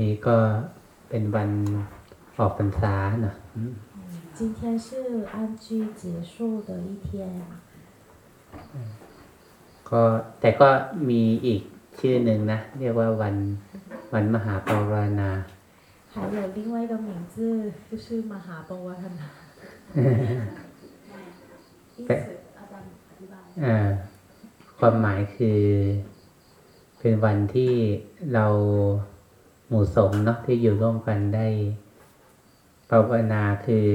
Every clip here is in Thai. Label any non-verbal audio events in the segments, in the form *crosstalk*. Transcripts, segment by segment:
นี้ก็เป็นวันออกพรรษาเนาะอืม 今天是安居结束的一天， ก็แต่ก็มีอีกชื่อหนึ่งนะ เรียกว่าวันวันมหาปวารณา 还有另外一个名字就是马哈巴瓦哈纳。意思阿当อธิบาย อ่าความหมายคือ เป็นวันที่เรา หมู่สงฆ์เนาะที่อยู่ร่วมกันได้ภาวนาคือ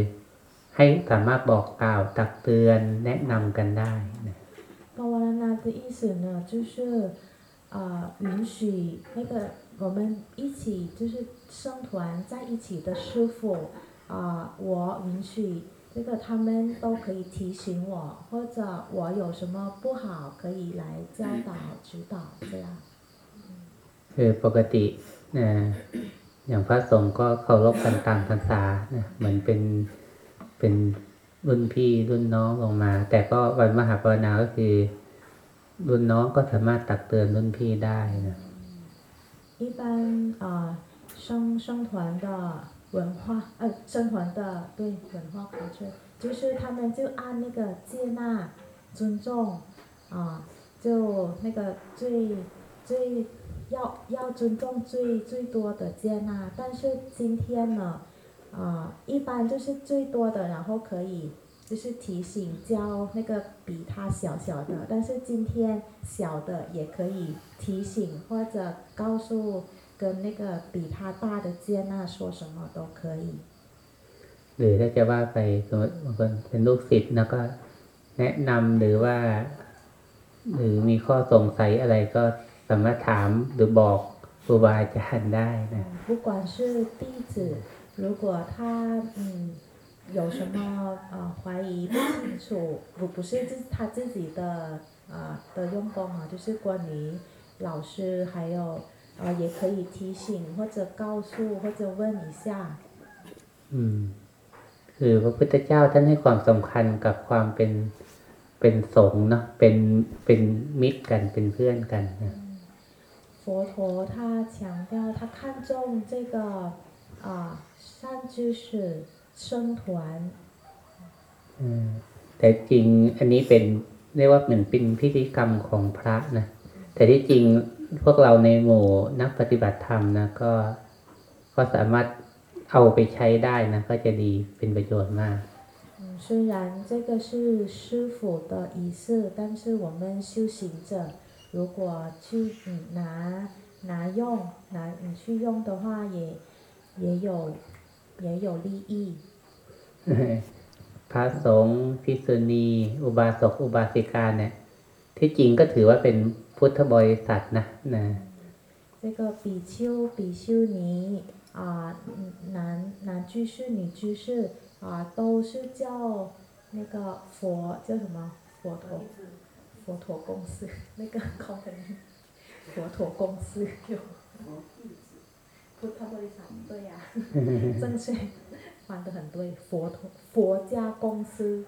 ให้สามารถบอกกล่าวตักเตือนแนะนำกันได้นะ 巴瓦拉纳的意思呢，就是啊、允许那个我们一起就是生团在一起的师傅啊、我允许这个他们都可以提醒我，或者我有什么不好可以来教导指导这样。 คือปกติ นะอย่างพระสงฆ์ก็เคารพกันตามภาษานะเหมือนเป็นเป็นรุ่นพี่รุ่นน้องลงมา แต่ก็วันมหาปวารณาก็คือ รุ่นน้องก็สามารถตักเตือนรุ่นพี่ได้นะ 一般啊、生生团的文化，呃，生团的对文化 culture，就是他们就按那个接纳、尊重啊、就那个最最 要要尊重最最多的接纳，但是今天呢，啊、一般就是最多的，然后可以就是提醒教那个比他小小的，但是今天小的也可以提醒或者告诉跟那个比他大的接纳说什么都可以。 หรือถ้าจะว่าไปสมมติบางคนเป็นลูกศิษย์แล้วก็แนะนำหรือว่า หรือมีข้อสงสัยอะไรก็ สามารถถามหรือบอกครูบาอาจารย์ได้นะ 不管是弟子，如果他嗯有什么呃怀疑不清楚，不不是自他自己的啊、的用功啊，就是关于老师还有呃也可以提醒或者告诉或者问一下。 อืม คือพระพุทธเจ้าท่านให้ความสำคัญกับความเป็นเป็นสงฆ์เนาะเป็นเป็นมิตรกันเป็นเพื่อนกันนะ 佛陀他强调，他看重这个啊、善知识生团 อืมแต่จริงอันนี้เป็นเรียกว่าเหมือนเป็นพิธีกรรมของพระนะแต่ที่จริงพวกเราในหมู่นักปฏิบัติธรรมนะก็ก็สามารถเอาไปใช้ได้นะ ก็จะดีเป็นประโยชน์มาก 嗯，虽然这个是师傅的仪式，但是我们修行者 如果去嗯拿拿用拿你去用的话，也也有也有利益。 พระสงฆ์ภิกษุณี อุบาสกอุบาสิกาเนี่ย ที่จริงก็ถือว่าเป็นพุทธบริษัทนะนะ 这个比丘、比丘尼啊、嗯男男居士、女居士啊、都是叫那个佛叫什么佛陀 佛陀公司那个 company 佛陀公司有พุทธบริษัท对呀、正确翻得很对佛陀佛家公司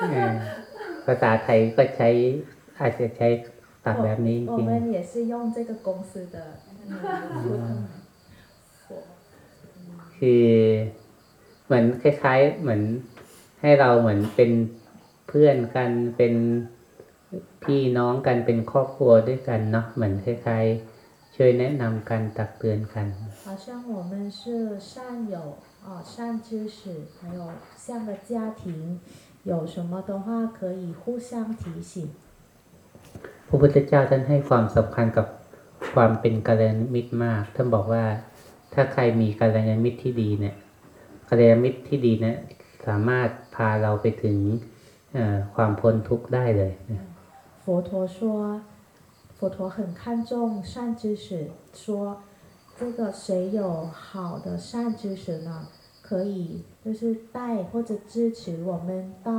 เออภาษาไทยก็ใช้อาจจะใช้ตัดแบบนี้จ 我 ริง 们也是用这个公司的嗯พุทธ佛 ๆคือเหมือนคล้าย ๆ เหมือน ให้เราเหมือนเป็นเพื่อนกันเป็นพี่น้องกันเป็นครอบครัวด้วยกันเนาะเหมือนคล้ายๆ ช่วยแนะนำกันตักเตือนกัน 好像我们是善友哦，善知识，还有像个家庭，有什么的话可以互相提醒。 พระพุทธเจ้าท่านให้ความสำคัญกับความเป็นกัลยาณมิตรมาก ท่านบอกว่าถ้าใครมีกัลยาณมิตรที่ดีเนี่ยกัลยาณมิตรที่ดีเนี่ยสามารถพ าเราไปถึงเอ่อความพ้นทุกข์ได้เลยนะ 佛陀说，佛陀很看重善知识，说这个谁有好的善知识呢，可以就是带或者支持我们到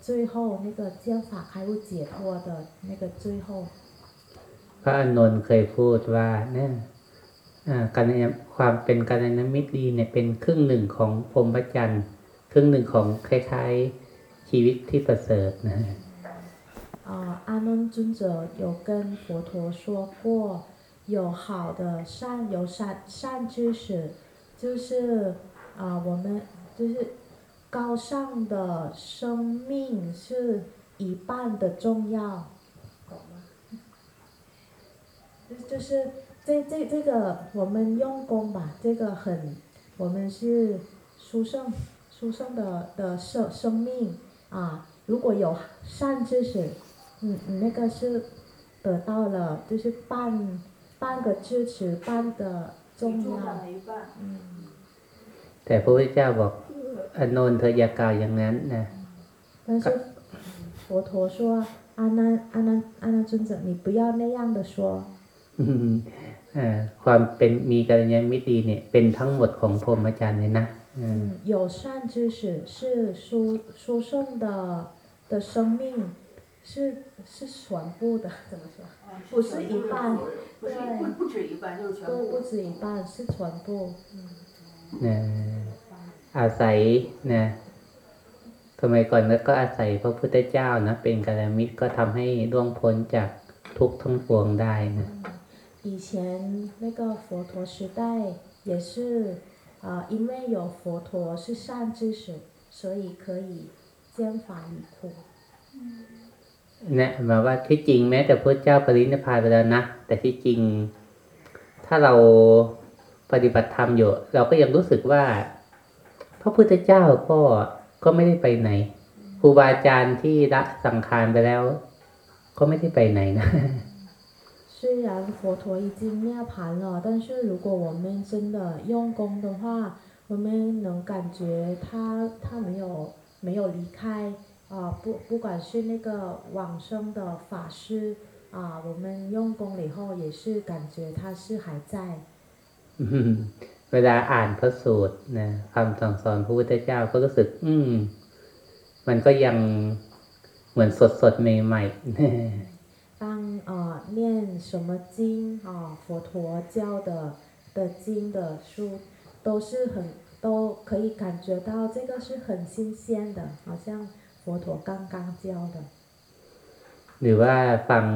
最后那个见法开悟解脱的那个最后。 พระอานนท์เคยพูดว่าเนี่ยอ่าการยาความเป็นกัลยาณมิตรดีเนี่ยเป็นครึ่งหนึ่งของพรหมจรรย์ค รึ่งหนึ่งของคล้ายๆชีวิตที่ประเสริฐนะ 啊、阿难尊者有跟佛陀说过， 有好的善有善善知识，就是啊、我们就是高尚的生命是一半的重要，懂吗？就就是这这这个我们用功吧，这个很我们是殊胜 殊胜的的生生命啊，如果有善知识，嗯，你那个是得到了，就是半半个支持，半的重重要量，的一半。 嗯， แต่พระพุทธเจ้าบอกอานนท์เธออย่ากล่าวอย่างนั้นนะ 但是佛陀说，阿难阿难阿难尊者，你不要那样的说， อืมเอ่อความเป็นมีกัลยาณมิตรดีเนี่ย เป็นทั้งหมดของพรหมจรรย์เลยนะอืม 嗯，有善知识是殊殊胜的的生命，是是全部的，怎么说？啊不是一半不是对不不止一半，就是全对，不部。止一半，是全部。嗯 นะอาศัยนะสมัยก่อนแล้วก็อาศัยพระพุทธเจ้านะ เป็นกัลยาณมิตรก็ทำให้ล่วงพ้นจากทุกข์ทั้งปวงได้นะ 以前那个佛陀时代也是， 啊、因为有佛陀是善知识，所以可以兼法离苦。 นะหมายว่าที่จริงแม้แต่พระเจ้าปรินิพพานไปแล้วนะ แต่ที่จริง ถ้าเราปฏิบัติธรรมอยู่ เราก็ยังรู้สึกว่า พระพุทธเจ้าก็ก็ไม่ได้ไปไหนครูบาอาจารย์ที่ละสังขารไปแล้ว ก็ไม่ได้ไปไหนนะ 虽然佛陀已经涅盘了，但是如果我们真的用功的话，我们能感觉他他没有没有离开啊、不不管是那个往生的法师啊、我们用功了以后也是感觉他是还在。 *laughs* อืมเวลาอ่านพระสูตรนะคำสั่งสอนพระพุทธเจ้าก็รู้สึก อืม มันก็ยังเหมือนสดสดๆใหม่ๆ 当 呃念什么经啊、佛陀教的的经的书，都是很都可以感觉到这个是很新鲜的，好像佛陀刚刚教的。 หรือว่าฟัง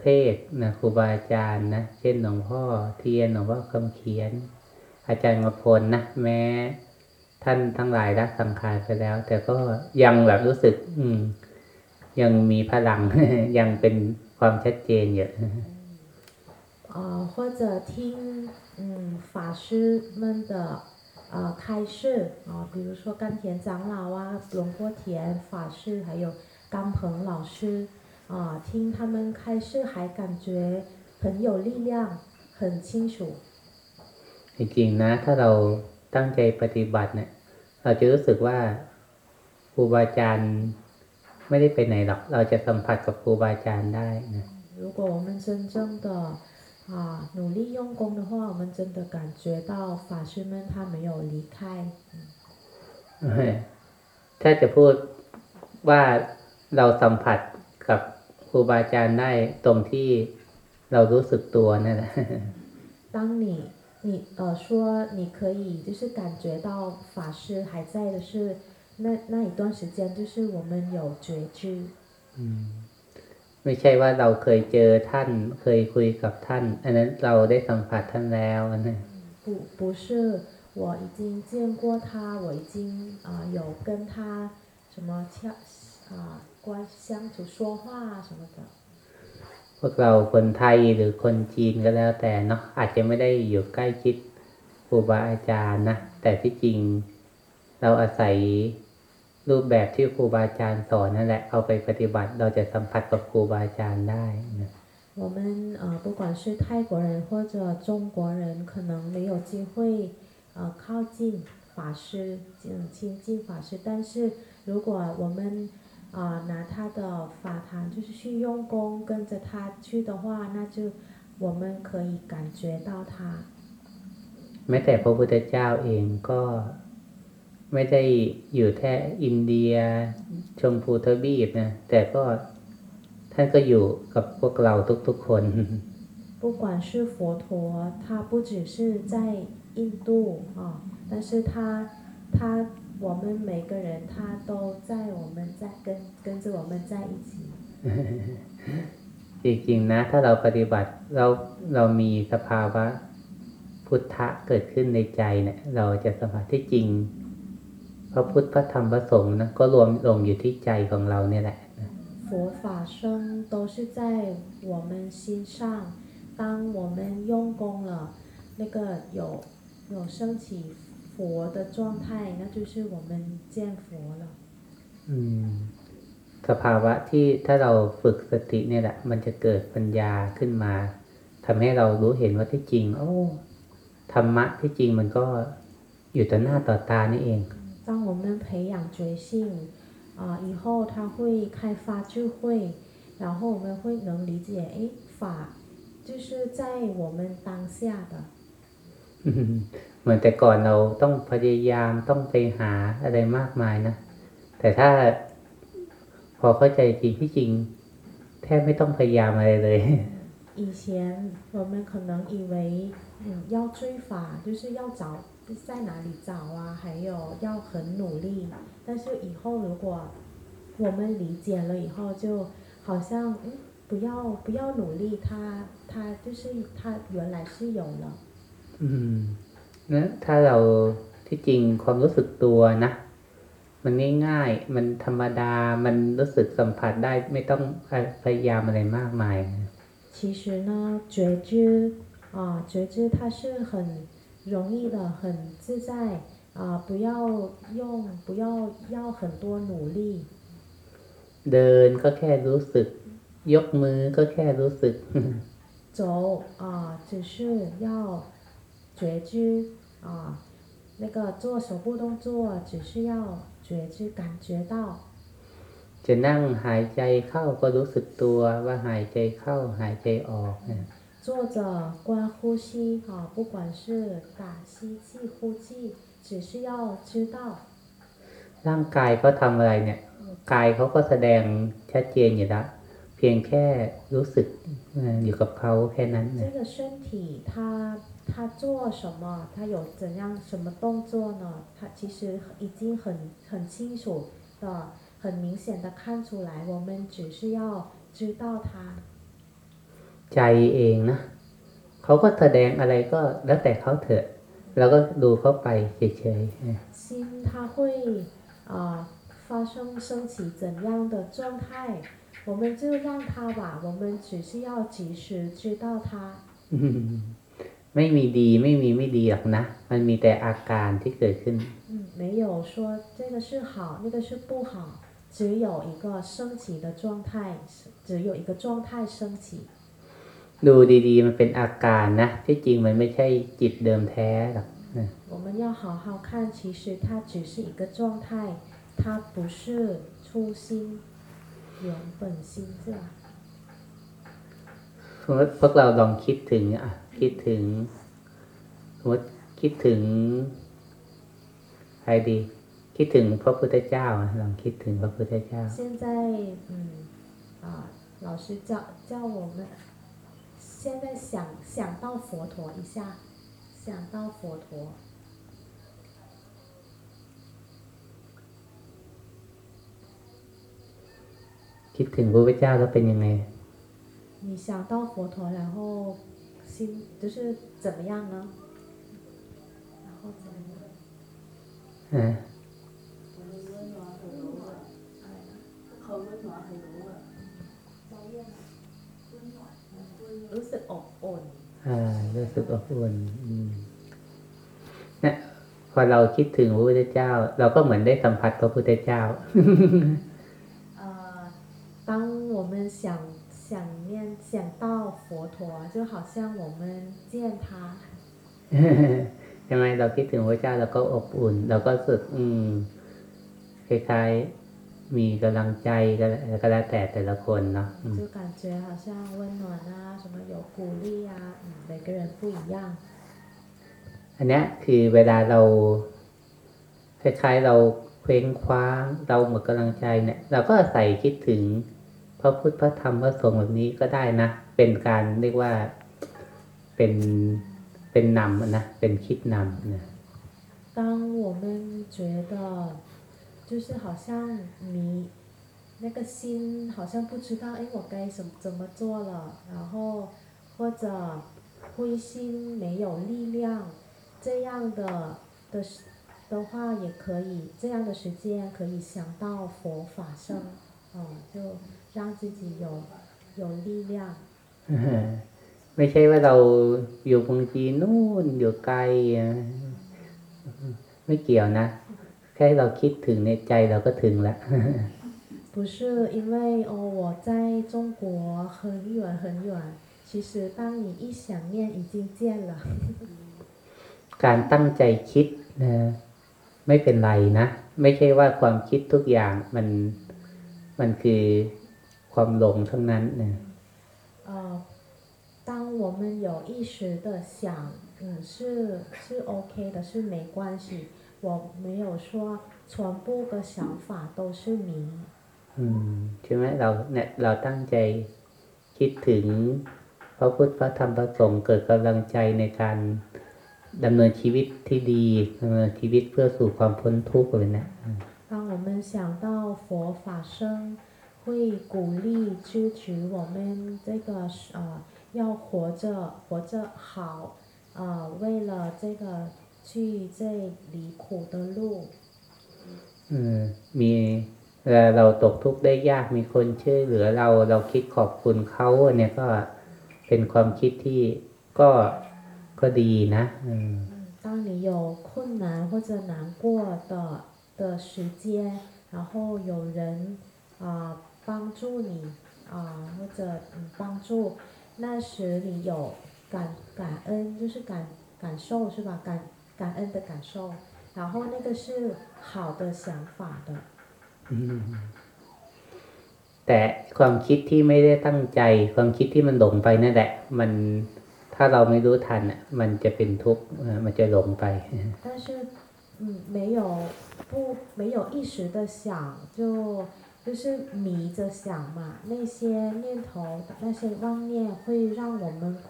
เทศน์นะครูบาอาจารย์นะ เช่นหลวงพ่อเทียนหลวงพ่อคำเขียน อาจารย์มพลนะ แม้ท่านทั้งหลายละสังขารไปแล้ว แต่ก็ยังแบบรู้สึก อืม ยังมีพลัง ยังเป็น ความชัดเจนอยู่ 呃，或者听嗯法师们的呃开示啊、比如说甘田长老啊、龙波田法师，还有甘鹏老师啊、听他们开示还感觉很有力量，很清楚。 จริงๆนะ ถ้าเราตั้งใจปฏิบัติเนี่ย เราจะรู้สึกว่าครูบาอาจารย์ ไม่ได้ไปไหนหรอก เราจะสัมผัสกับครูบาอาจารย์ได้นะ 如果我们真正的啊努力用功的话，我们真的感觉到法师们他没有离开。 ถ้าจะพูดว่าเราสัมผัสกับครูบาอาจารย์ได้ตรงที่เรารู้สึกตัวนั่นแหละ 当你你呃说你可以就是感觉到法师还在的是 那那一段时间，就是我们有觉知， อืมไม่ใช่ว่าเราเคยเจอท่าน เคยคุยกับท่าน อันนั้นเราได้สัมผัสท่านแล้วนะ 不不是我已经见过他，我已经啊、有跟他什么相啊关相处说话啊什么的。 พวกเราคนไทยหรือคนจีนก็แล้วแต่เนาะอาจจะไม่ได้อยู่ใกล้ชิดครูบาอาจารย์นะแต่ที่จริง เราอาศัย รูปแบบที่ครูบาอาจารย์สอนนั่นแหละเอาไปปฏิบัติ เราจะสัมผัสกับครูบาอาจารย์ได้นะ 我们呃，不管是泰国人或者中国人，可能没有机会呃靠近法师，嗯，亲近法师。但是如果我们啊、拿他的法坛，就是去用功，跟着他去的话，那就我们可以感觉到他。 แม้แต่พระพุทธเจ้าเองก็ ไม่ได้อยู่แค่อินเดีย ชมพูทวีปนะแต่ก็ท่านก็อยู่กับพวกเราทุกๆคน 不管是佛陀，他不只是在印度啊，但是他他我们每个人他都在我们在跟跟着我们在一起。 จริงๆนะ ถ้าเราปฏิบัติเราเรามีสภาวะพุทธะเกิดขึ้นในใจเนี่ย เราจะสัมผัสที่จริง พระพุทธพระธรรมพระสงฆ์นะก็รวมลงอยู่ที่ใจของเราเนี่ยแหละนะ 佛法僧都是在我们心上。当我们用功了，那个有有升起佛的状态，那就是我们见佛了。 อืม สภาวะที่ถ้าเราฝึกสติเนี่ยแหละ มันจะเกิดปัญญาขึ้นมาทำให้เรารู้เห็นว่าที่จริง โอ้ธรรมะที่จริงมันก็อยู่ต่อหน้าต่อตานี่เอง 当我们培养觉性，啊、以后他会开发智慧，然后我们会能理解，诶，法就是在我们当下的。 อืมเหมือนแต่ก่อนเราต้องพยายามต้องไปหาอะไรมากมายนะ แต่ถ้าพอเข้าใจจริงที่จริง แทบไม่ต้องพยายามอะไรเลย 以前我们可能以为，嗯，要追法就是要找 在哪里找啊，还有要很努力。但是以后如果我们理解了以后，就好像嗯，不要不要努力，它它就是它原来是有了。 อืมนะถ้าเราที่จริงความรู้สึกตัวนะ มันง่ายๆ มันธรรมดา มันรู้สึกสัมผัสได้ไม่ต้องพยายามอะไรมากมายนะ 其实呢，觉知啊，觉知它是很 容易的，很自在啊，不要用，不要要很多努力。 เดินก็แค่รู้สึก ยกมือก็แค่รู้สึก 走啊，只是要觉知啊，那个做手部动作，只是要觉知感觉到。 จะนั่งหายใจเข้าก็รู้สึกตัวว่าหายใจเข้าหายใจออกนะ 坐着观呼吸啊，不管是打吸气、呼气，只是要知道。 ร่างกายเขาทำอะไรเนี่ย กายเขาก็แสดงชัดเจนอยู่แล้วเพียงแค่รู้สึกเอ่ออยู่กับเขาแค่นั้น 这 นะ 个身体它它做什么，它有怎样什么动作呢？它其实已经很很清楚的、很明显的看出来，我们只是要知道它。 ใจเองนะเขาก็แสดงอะไรก็แล้วแต่เขาเถอะเราก็ดูเขาไปเฉยๆนะ 心它会啊、呃发生升起怎样的状态，我们就让它吧，我们只是要及时知道它。 อืมไม่มีดีไม่มีไม่ดีหรอกนะ มันมีแต่อาการที่เกิดขึ้น 嗯，没有说这个是好，那个是不好，只有一个升起的状态，只有一个状态升起。 ดูดีๆ มันเป็นอาการนะ ที่จริงมันไม่ใช่จิตเดิมแท้หรอกนะ 我们要好好看，其实它只是一个状态，它不是初心、原本心，是吧？ สมมติพวกเราลองคิดถึงอ่ะ คิดถึงสมมติคิดถึงใครดี คิดถึงพระพุทธเจ้าอ่ะลองคิดถึงพระพุทธเจ้า 现在，嗯，啊，老师教教我们， 现在想想到佛陀一下，想到佛陀， คิดถึงพระพุทธเจ้าแล้วเป็นยังไง 你想到佛陀，然后心就是怎么样呢？然后怎么样？ อ่ อบอุ่น อ่ารู้สึกอบอุ่นอืมเนี่ยพอเราคิดถึงพระพุทธเจ้า เราก็เหมือนได้สัมผัสพระพุทธเจ้า 呃，当我们想想念想到佛陀，就好像我们见他， ใช่ไหมเราคิดถึงพระเจ้าเราก็อบอุ่น เราก็รู้สึก อืมคล้ายๆ มีกำลังใจก็ก็แล้วแต่แต่ละคนเนาะอืม 就感觉好像温暖啊，什么有鼓励啊，嗯，每个人不一样。 อันเนี้ยคือเวลาเรา คล้ายๆ เราเคว้งคว้าง เราหมดกำลังใจเนี่ย เราก็ใส่คิดถึงพระพุทธพระธรรมพระสงฆ์แบบนี้ก็ได้นะ เป็นการเรียกว่าเป็นเป็นนำนะเป็นคิดนำนะ 当我们觉得 就是好像迷 那个心好像不知道，哎，我该怎怎么做了，然后或者灰心没有力量，这样的的时的话也可以，这样的时间可以想到佛法僧，哦，就让自己有有力量。 ไม่ใช่ว่าเราอยู่บางทีนู่นอยู่ไกลอ่ะไม่เกี่ยวนะ แค่เราคิดถึงในใจเราก็ถึงแล้ว 不是因为哦我在中国很远很远，其实当你一想念已经见了。 การตั้งใจคิดนะไม่เป็นไรนะ ไม่ใช่ว่าความคิดทุกอย่างมันมันคือความหลงทั้งนั้นนะ 呃，当我们有意识的想，嗯，是是 OK 的，是没关系。 我没有说全部的想法都是迷。 อืมใช่ไหมเราเนี่ยเราตั้งใจคิดถึงพระพุทธพระธรรมพระสงฆ์เกิดกำลังใจในการดำเนินชีวิตที่ดีดำเนินชีวิตเพื่อสู่ความพ้นทุกข์เลยนะ 当我们想到佛法僧，会鼓励支持我们这个呃要活着活着好，呃为了这个 去这离苦的路。 เออมีเวลาเราตกทุกข์ได้ยากมีคนช่วยเหลือเราเราคิดขอบคุณเขาเนี่ยก็เป็นความคิดที่ก็ก็ดีนะอืม 当你有困难或者难过的的时间，然后有人啊、呃帮助你啊、或者嗯帮助，那时你有感感恩，就是感感受是吧？感 感恩的感受，然后那个是好的想法的。 อืมแต่ความคิดที่ไม่ได้ตั้งใจ ความคิดที่มันหลงไปนั่นแหละ มันถ้าเราไม่รู้ทันอ่ะมันจะเป็นทุกข์เออมันจะหลงไป 但是嗯没有不没有意识的想，就就是迷着想嘛，那些念头那些妄念会让我们苦。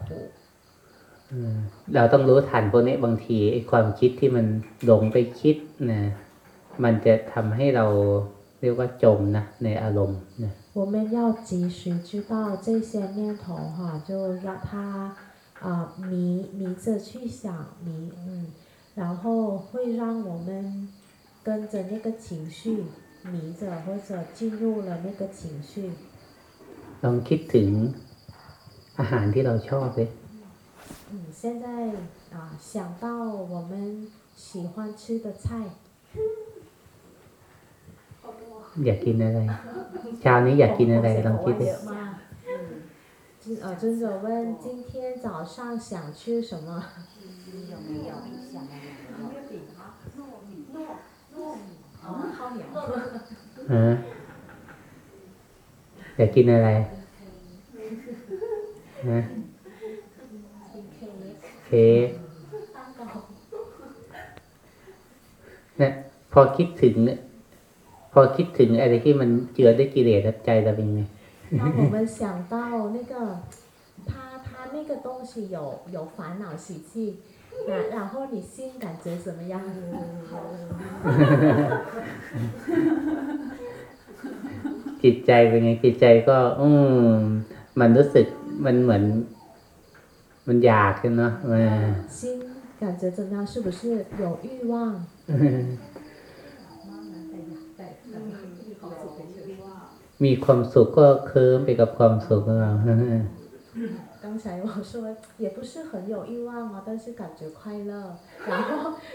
อืมเราต้องรู้ทันพวกนี้บางทีไอ้ความคิดที่มันหลงไปคิดนะมันจะทำให้เราเรียกว่าจมนะในอารมณ์นะ 我们要及时知道这些念头哈，就让它啊、迷迷着去想迷嗯，然后会让我们跟着那个情绪迷着，或者进入了那个情绪。 ลองคิดถึงอาหารที่เราชอบเลย 嗯，现在啊、想到我们喜欢吃的菜， อยากกินอะไรเช้านี้อยากกินอะไรลองคิด 口 ดิ 味吗？尊呃，尊者问今天早上想吃什么？有没有想要哦，泡苗。 ฮะอยากกินอะไรฮะ เค้กเนี่ยพอคิดถึงเนี่ยพอคิดถึงอะไรที่มันเจือด้วยกิเลสแล้วใจเราเป็นไง 当我们想到那个，他他那个东西有有烦恼习气，那然后你心感觉怎么样？ จิตใจเป็นไง จิตใจก็ อืมมันรู้สึกมันเหมือน มันอยากกันเนาะเออ 心感觉怎么样？是不是有欲望？ มีความสุขก็เคลิ้มไปกับความสุขของเรา 刚才我说也不是很有欲望啊，但是感觉快乐。然后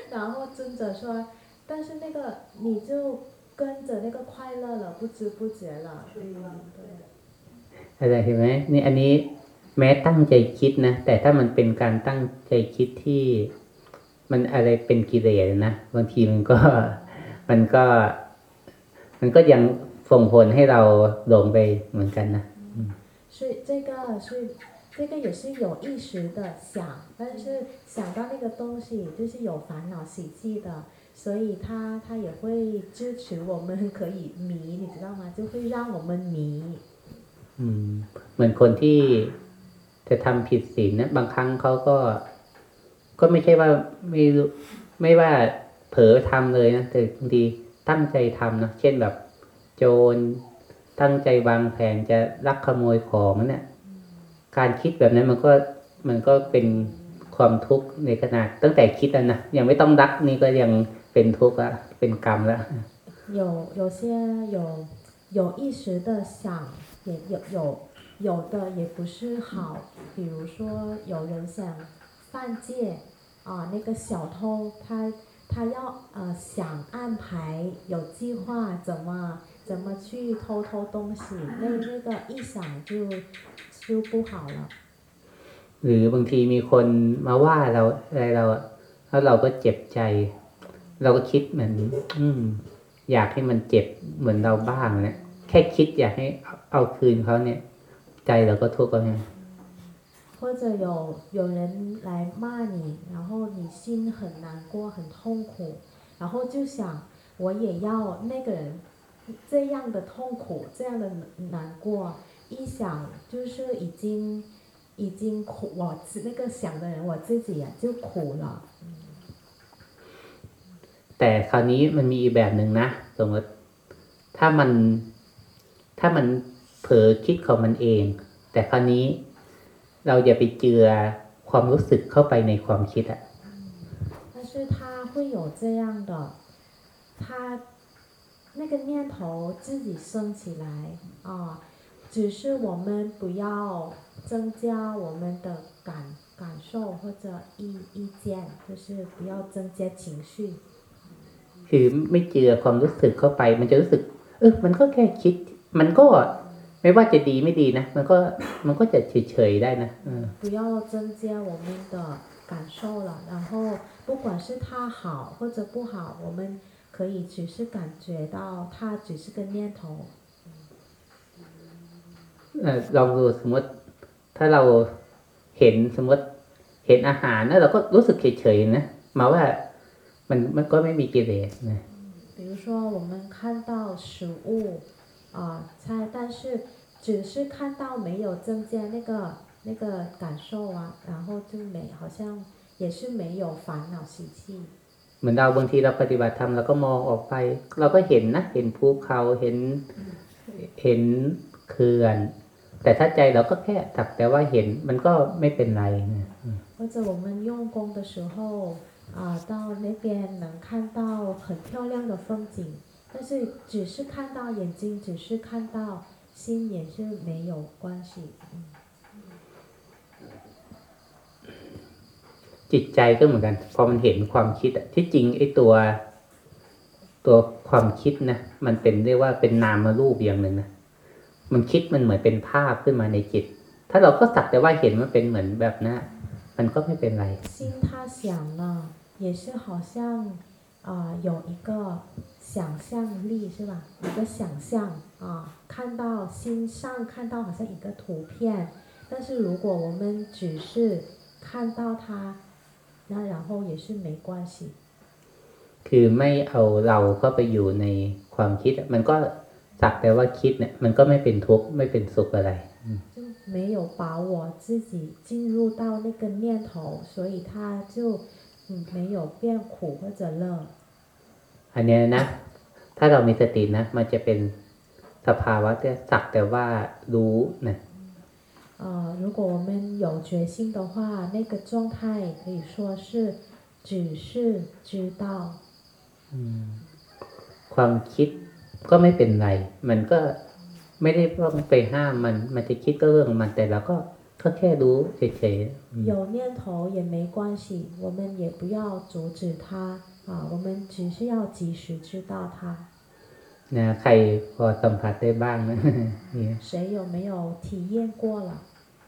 然后尊者说，但是那个你就跟着那个快乐了，不知不觉了。嗯，对。 อะไรเห็นไหมนี่อันนี้ แม้ตั้งใจคิดนะ แต่ถ้ามันเป็นการตั้งใจคิดที่ มันอะไรเป็นกิเลสนะบางทีมันก็ มันก็ มันก็ยังส่งผลให้เราหลงไปเหมือนกันนะ 所以这个是这个也是有意识的想，但是想到那个东西就是有烦恼习气的，所以他他也会支持我们可以迷，你知道吗？就会让我们迷。 อืม เหมือนคนที่ จะทำผิดศีลนะบางครั้งเขาก็ ก็ไม่ใช่ว่าไม่รู้ไม่ว่าเผลอทำเลยนะแต่บางทีตั้งใจทำนะเช่นแบบ โจร ตั้งใจวางแผนจะลักขโมยของเนี่ย การคิดแบบนั้นมันก็มันก็เป็นความทุกข์ในขนาด ตั้งแต่คิดแล้วนะยังไม่ต้องรักนี่ก็ยังเป็นทุกข์ละเป็นกรรมละ 有有些有有意识的想，也有有 有的也不是好，比如说有人想犯戒啊，那个小偷他他要呃想安排有计划怎么怎么去偷偷东西，那那个一想就就不好了。 หรือบางทีมีคนมาว่าเราอะไรเราอะแล้วเราก็เจ็บใจ เราก็คิดเหมือนอืม อยากให้มันเจ็บเหมือนเราบ้างเนี่ยแค่คิดอยากให้เอาเอาคืนเขาเนี่ย ใจเราก็ทุกข์แล้วไง 或者有有人来骂你，然后你心很难过、很痛苦，然后就想我也要那个人这样的痛苦、这样的难过，一想就是已经已经苦，我自那个想的人我自己呀就苦了。 แต่คราวนี้มันมีอีกแบบหนึ่งนะสมมติถ้ามันถ้ามัน เผลอคิดของมันเอง แต่คราวนี้เราอย่าไปเจือความรู้สึกเข้าไปในความคิดอะ 但是他会有这样的，他那个念头自己升起来啊，只是我们不要增加我们的感感受或者意意见，就是不要增加情绪。 คือไม่เจือความรู้สึกเข้าไป มันจะรู้สึก เออมันก็แค่คิด มันก็ ไม่ว่าจะดีไม่ดีนะ มันก็มันก็จะเฉยๆได้นะเออ 不要增加我们的感受了，然后不管是它好或者不好，我们可以只是感觉到它只是个念头。 เอ่อลองดูสมมติ ถ้าเราเห็นสมมติเห็นอาหารแล้วเราก็รู้สึกเฉยๆนะหมายว่ามันมันก็ไม่มีกิเลสนะ 比如说，我们看到食物 啊、菜，但是只是看到没有增加那个那个感受啊，然后就没好像也是没有烦恼习气。 เหมือนเราบางทีเราปฏิบัติธรรมเราก็มองออกไป เราก็เห็นนะเห็นภูเขาเห็นเห็นเขื่อน แต่ถ้าใจเราก็แค่สักแต่ว่าเห็นมันก็ไม่เป็นไรนะ 或者我们用功的时候啊、到那边能看到很漂亮的风景， 但是只是看到眼睛，只是看到心也是没有关系。嗯 จิตใจก็เหมือนกัน พอมันเห็นความคิดอะที่จริงไอ้ตัวตัวความคิดนะมันเป็นเรียกว่าเป็นนามรูปอย่างหนึ่งนะมันคิดมันเหมือนเป็นภาพขึ้นมาในจิต ถ้าเราก็สักแต่ว่าเห็นมันเป็นเหมือนแบบนั้นอะมันก็ไม่เป็นไร 心他想了，也是好像 啊、有一个想象力是吧？一个想象啊、看到心上看到好像一个图片，但是如果我们只是看到它，那然后也是没关系。 คือไม่เอาเราเข้าไปอยู่ในความคิดอะมันก็สักแต่ว่าคิดเนี่ย มันก็ไม่เป็นทุกข์ไม่เป็นสุขอะไร 就没有把我自己进入到那个念头，所以它就嗯 没有变苦或者乐。 อันเนี้ยนะ ถ้าเรามีสตินะ มันจะเป็นสภาวะที่สักแต่ว่ารู้นะ 呃，如果我们有决心的话，那个状态可以说是只是知道， ความคิดก็ไม่เป็นไร มันก็ไม่ได้ต้องไปห้ามมัน มันจะคิดก็เรื่องของมัน แต่เราก็ ก็แค่รู้เฉยๆ 有念头也没关系，我们也不要阻止它啊，我们只是要及时知道它。 นะใครพอสัมผัสได้บ้างนะ เนี่ย 谁有没有体验过了？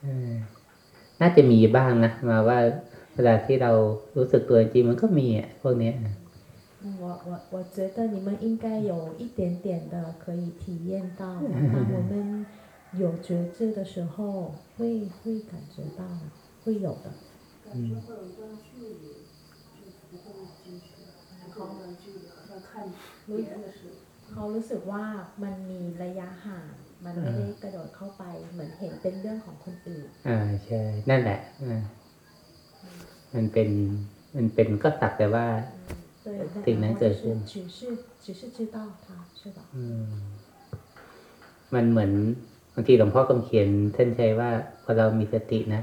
เออน่าจะมีบ้างนะ มาว่าเวลาที่เรารู้สึกตัวจริงมันก็มีอ่ะพวกเนี้ย 嗯我我我觉得你们应该有一点点的可以体验到，当我们 有觉知的时候，会会感觉到，会有的。感觉会有一段距离，就不会进去，好长的距离，好像看别人的时候。 เขารู้สึกว่ามันมีระยะห่าง มันไม่ได้กระโดดเข้าไป เหมือนเห็นเป็นเรื่องของคนอื่น อ่าใช่ นั่นแหละอ่ามันเป็น มันเป็นก็สักแต่ว่า 对，挺难然后就得是是只是只是知道它是吧？ อืม มันเหมือน บางทีหลวงพ่อคำเขียนท่านใช้ว่าพอเรามีสตินะ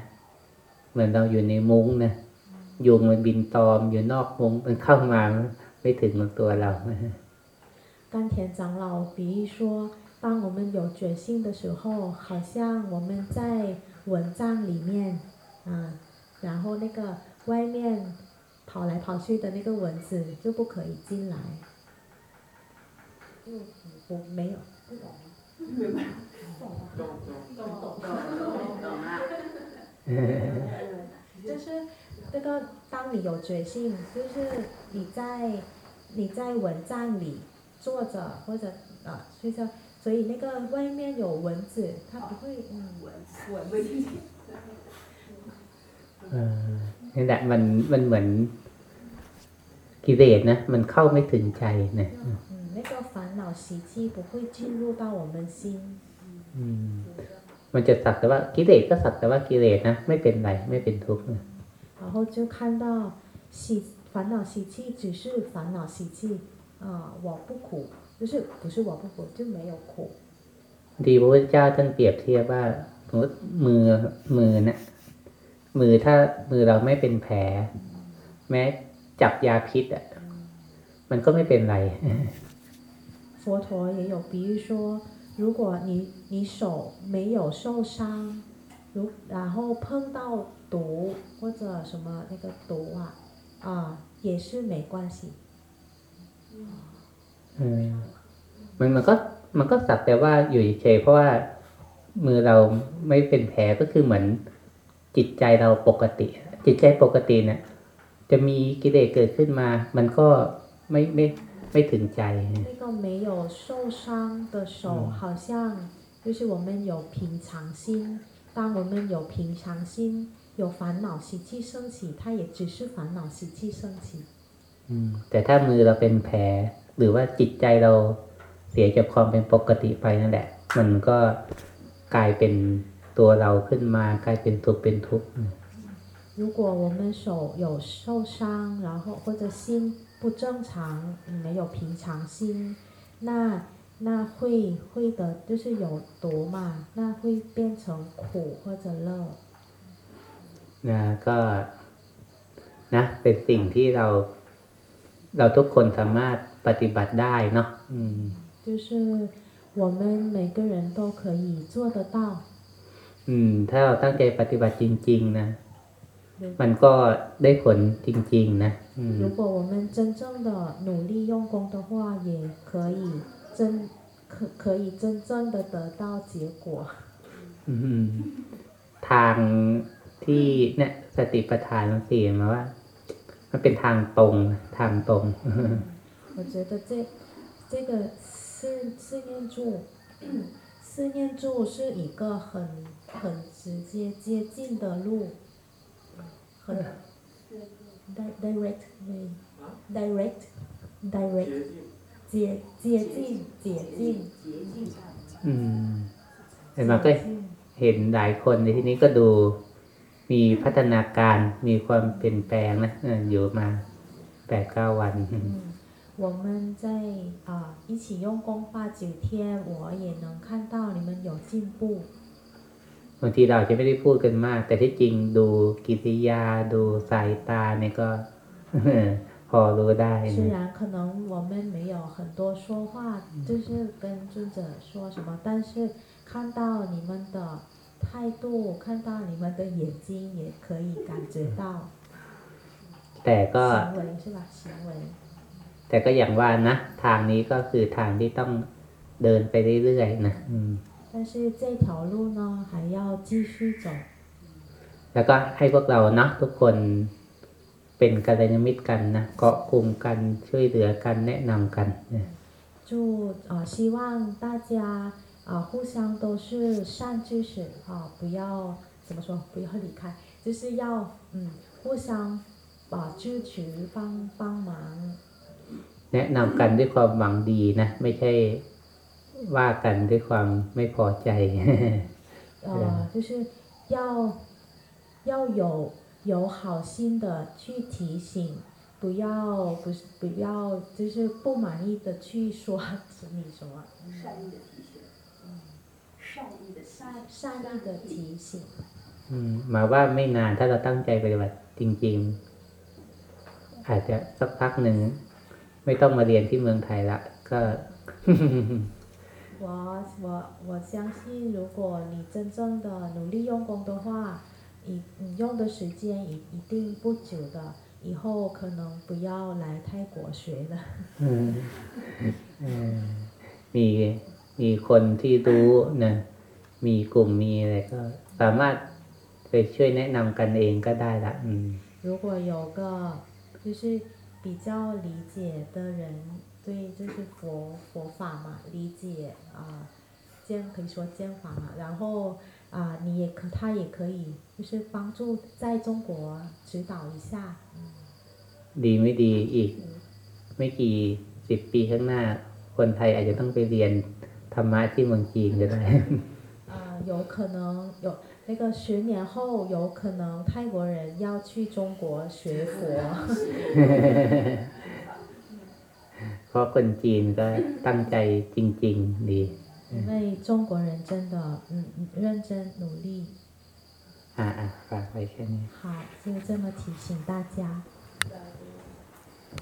เหมือนเราอยู่ในมุ้งนะยุงมันบินตอมอยู่นอกมุ้งมันเข้ามาไม่ถึงตัวเรา 甘田长老比喻说，当我们有觉性的时候，好像我们在蚊帐里面，啊，然后那个外面跑来跑去的那个蚊子就不可以进来。嗯，我没有，不懂。明白。 就是那个，当你有觉性，就是你在你在蚊帐里坐着或者啊睡觉，所以那个外面有蚊子，它不会嗯蚊子，蚊子。 เออนี่แหละมันมันเหมือนกิเลสนะ มันเข้าไม่ถึงใจนะ 嗯那个烦恼习气不会进入到我们心， อื ม มันจะสักแต่ว่ากิเลสก็สักแต่ว่ากิเลสนะไม่เป็นไรไม่เป็นทุกข์นะ 然后就看到习烦恼习气只是烦恼习气啊、我不苦，就是不是我不苦就没有苦。 ดีพระพุทธเจ้าท่านเปรียบเทียบว่าสมมติมือมือนะมือถ้ามือเราไม่เป็นแผล แม้จับยาพิษอ่ะ มันก็ไม่เป็นไร 佛陀也有比喻说， 如果你你手没有受伤，如然后碰到毒或者什么那个毒啊啊、也是没关系。 เออมันมันก็มันก็สักแต่ว่าอยู่เฉยๆเพราะว่ามือเราไม่เป็นแผลก็คือเหมือนจิตใจเราปกติ จิตใจปกติเนี่ย จะมีกิเลสเกิดขึ้นมา มันก็ไม่ไม่ ไม่ถึงใจ 那个没有受伤的手，好像就是我们有平常心。当我们有平常心，有烦恼习气升起，它也只是烦恼习气升起。 อืมแต่ถ้ามือเราเป็นแผล หรือว่าจิตใจเราเสียจากความเป็นปกติไปนั่นแหละ มันก็กลายเป็นตัวเราขึ้นมากลายเป็นทุกข์เป็นทุกข์ 如果我们手有受伤，然后或者心 不正常，嗯没有平常心，那那会会的，就是有毒嘛，那会变成苦或者乐。 นะก็นะ เป็นสิ่งที่เรา เราทุกคนสามารถปฏิบัติได้เนาะอืม 就是我们每个人都可以做得到。 อืม ถ้าเราตั้งใจปฏิบัติจริง ๆ นะ มันก็ได้ผลจริง ๆ นะ อืม 如果我们真正的努力用功的话，也可以真可可以真正的得到结果。 อืมทางที่เนี่ยสติปัฏฐานมันเสียมาว่า มันเป็นทางตรง ทางตรง 我觉得这这个四四念住，四念住是一个很很直接接近的路，很 di- direct way direct direct 接接近接近 อืมเห็นไหมก็ 接近 เห็นหลายคนในที่นี้ก็ดูมีพัฒนาการมีความเปลี่ยนแปลงนะเอออยู่มาแปดเก้าวัน 嗯，我们在啊、一起用功法九天，我也能看到你们有进步。 บางทีเราจะไม่ได้พูดกันมาก แต่ที่จริงดูกิริยาดูสายตาเนี่ยก็ พอรู้ได้ 虽 นะ 然可能我们没有很多说话，就是跟尊者说什么，但是看到你们的态度，看到你们的眼睛，也可以感觉到 แต่ก็ 行为是吧？行为。 แต่ก็อย่างว่านะ ทางนี้ก็คือทางที่ต้องเดินไปเรื่อยๆนะอืม 但是这条路呢，还要继续走。 แล้วก็ให้พวกเราเนาะทุกคนเป็นกัลยาณมิตรกันนะเกาะกลุ่มกันช่วยเหลือกันแนะนำกันนะ 祝啊、希望大家啊、互相都是善知识啊、不要怎么说，不要离开，就是要嗯互相啊、支持帮帮忙， แนะนำกันด้วยความหวังดีนะ ไม่ใช่ ว่ากันด้วยความไม่พอใจ 呃，就是要要有有好心的去提醒，不要不是不要就是不满意的去说你什么，善意的提醒。 善意的善善意的提醒。 อืมหมายว่าไม่นานถ้าเราตั้งใจปฏิบัติจริง ๆ อาจจะสักพักหนึ่ง ไม่ต้องมาเรียนที่เมืองไทยละ ก็ 我我我相信，如果你真正的努力用功的话，你你用的时间一一定不久的，以后可能不要来泰国学了。 อืมเออมีมีคนที่รู้นะมีกลุ่มมีอะไรก็ สามารถไปช่วยแนะนำกันเองก็ได้ละอืม 如果有个就是比较理解的人， 对，就是佛佛法嘛，理解啊、见可以说见法嘛，然后啊、你也可他也可以就是帮助在中国指导一下， ดีไม่ดีอีก ไม่กี่สิบปีข้างหน้า คนไทยอาจจะต้องไปเรียนธรรมะที่เมืองจีนก็ได้ *laughs* 呃，有可能有那个十年后，有可能泰国人要去中国学佛， เพราะคนจีนก็ตั้งใจจริง ๆ ดี 因为中国人真的嗯认真努力。 อ่าอ่าฝากไว้แค่นี้ 好，就这么提醒大家。 在